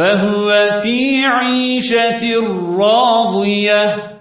فهو في عيشة راضية.